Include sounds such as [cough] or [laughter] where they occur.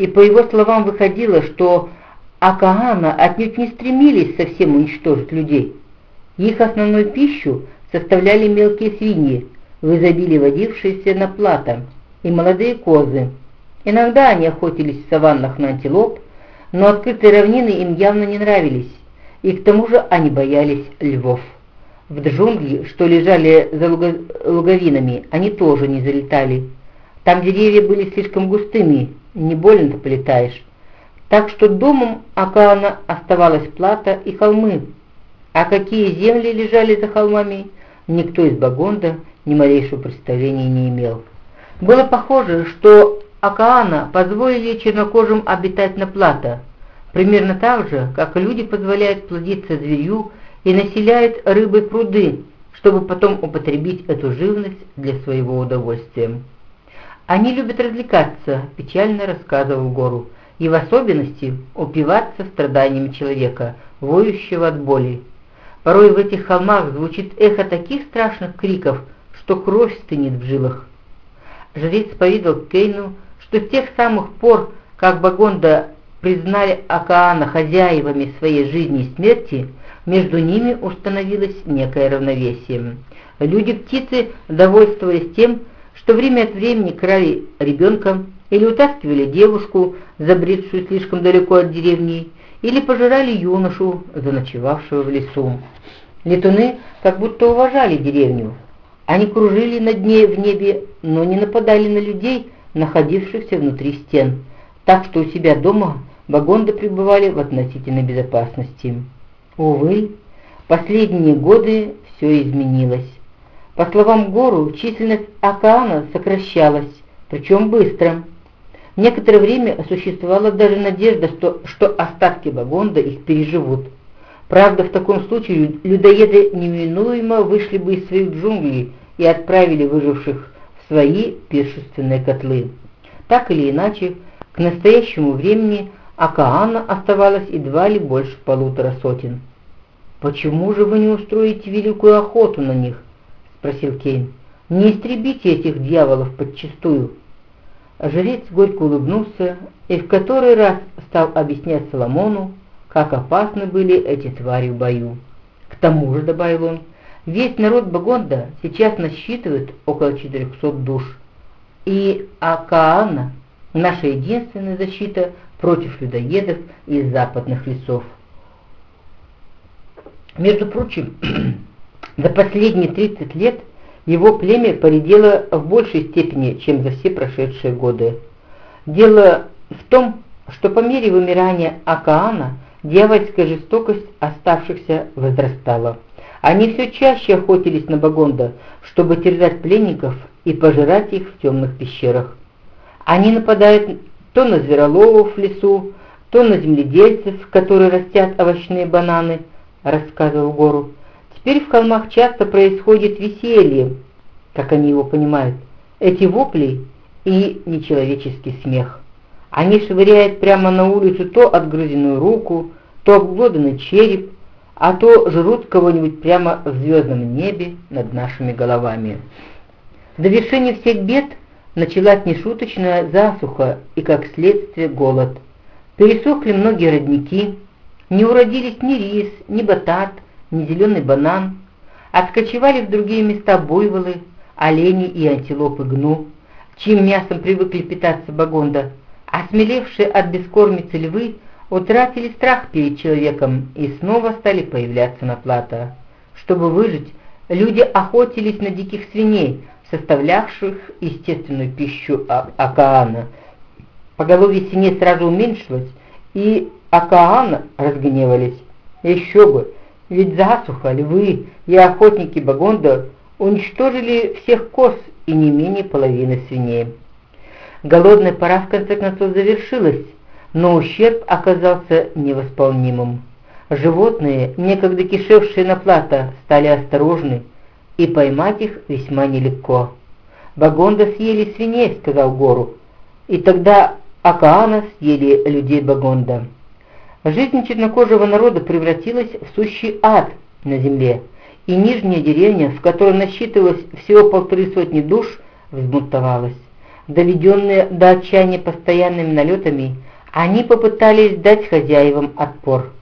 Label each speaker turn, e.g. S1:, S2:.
S1: и по его словам выходило, что Акаана отнюдь не стремились совсем уничтожить людей. Их основную пищу составляли мелкие свиньи, в изобилии водившиеся на плато, и молодые козы. Иногда они охотились в саваннах на антилоп, но открытые равнины им явно не нравились, и к тому же они боялись львов. В джунгли, что лежали за луговинами, они тоже не залетали. Там деревья были слишком густыми, не больно-то полетаешь. Так что домом Акаана оставалась плата и холмы. А какие земли лежали за холмами, никто из Багонда ни малейшего представления не имел. Было похоже, что Акаана позволили чернокожим обитать на плато, примерно так же, как люди позволяют плодиться зверю и населяют рыбой пруды, чтобы потом употребить эту живность для своего удовольствия. «Они любят развлекаться», – печально рассказывал Гору, и в особенности упиваться страданиями человека, воющего от боли. Порой в этих холмах звучит эхо таких страшных криков, что кровь стынет в жилах. Жрец повидал Кейну, что с тех самых пор, как Багонда признали Акаана хозяевами своей жизни и смерти, между ними установилось некое равновесие. Люди-птицы довольствовались тем, что время от времени крали ребенка или утаскивали девушку, забредшую слишком далеко от деревни, или пожирали юношу, заночевавшего в лесу. Летуны как будто уважали деревню. Они кружили над ней в небе, но не нападали на людей, находившихся внутри стен, так что у себя дома Багонды пребывали в относительной безопасности. Увы, последние годы все изменилось. По словам Гору, численность Акаана сокращалась, причем быстро. Некоторое время существовала даже надежда, что, что остатки Багонда их переживут. Правда, в таком случае людоеды неминуемо вышли бы из своих джунглей и отправили выживших в свои пиршественные котлы. Так или иначе, к настоящему времени Акаана оставалось едва ли больше полутора сотен. «Почему же вы не устроите великую охоту на них?» — спросил Кейн. «Не истребите этих дьяволов подчистую». Жрец горько улыбнулся и в который раз стал объяснять Соломону, как опасны были эти твари в бою. К тому же, добавил он, весь народ Багонда сейчас насчитывает около 400 душ, и Акаана – наша единственная защита против людоедов из западных лесов. Между прочим, [clears throat] за последние 30 лет его племя поредело в большей степени, чем за все прошедшие годы. Дело в том, что по мере вымирания Акаана дьявольская жестокость оставшихся возрастала. Они все чаще охотились на Багонда, чтобы терзать пленников и пожирать их в темных пещерах. Они нападают то на звероловов в лесу, то на земледельцев, которые растят овощные бананы, рассказывал Гору. Теперь в холмах часто происходит веселье, как они его понимают, эти вопли и нечеловеческий смех. Они швыряют прямо на улицу то отгрызенную руку, то обглоданный череп, а то жрут кого-нибудь прямо в звездном небе над нашими головами. В довершение всех бед началась нешуточная засуха и, как следствие, голод. Пересохли многие родники, не уродились ни рис, ни батат, ни зеленый банан. Отскочевали в другие места буйволы, олени и антилопы гну, чьим мясом привыкли питаться Багонда. Осмелевшие от бескормицы львы утратили страх перед человеком и снова стали появляться на плато. Чтобы выжить, люди охотились на диких свиней, составлявших естественную пищу Акаана. Поголовье свиней сразу уменьшилось, и Акаана разгневались. Еще бы, ведь засуха, львы и охотники Багонда уничтожили всех коз и не менее половины свиней. Голодная пора в конце концов завершилась, но ущерб оказался невосполнимым. Животные, некогда кишевшие на плато, стали осторожны, и поймать их весьма нелегко. «Багонда съели свиней», — сказал Гору, — «и тогда Акаана съели людей Багонда». Жизнь чернокожего народа превратилась в сущий ад на земле, и нижняя деревня, в которой насчитывалось всего полторы сотни душ, взбунтовалась. доведенные до отчаяния постоянными налетами, они попытались дать хозяевам отпор.